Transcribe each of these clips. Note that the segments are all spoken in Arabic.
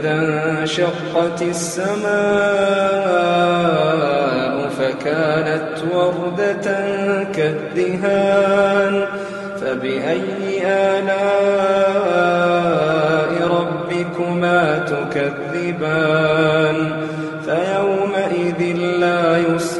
فإذا انشقت السماء فكانت وردة كالدهان فبأي آلاء ربكما تكذبان؟ فيومئذ لا يسأل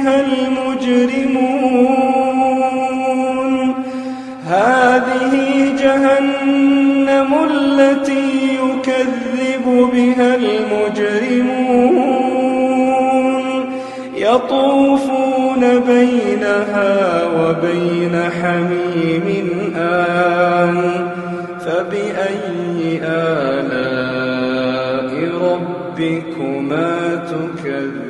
بها المجرمون. هذه جهنم التي يكذب بها المجرمون. يطوفون بينها وبين حميم آن. فبأي آلاء ربكما تكذبان؟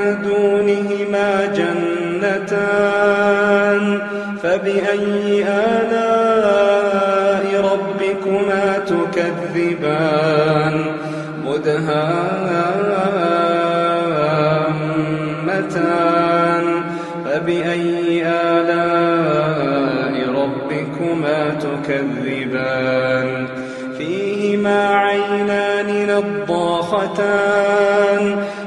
دونهما جنتان فبأي آلاء ربكما تكذبان؟ مدهامتان. فبأي آلاء ربكما تكذبان؟ فيهما عينان نضاختان.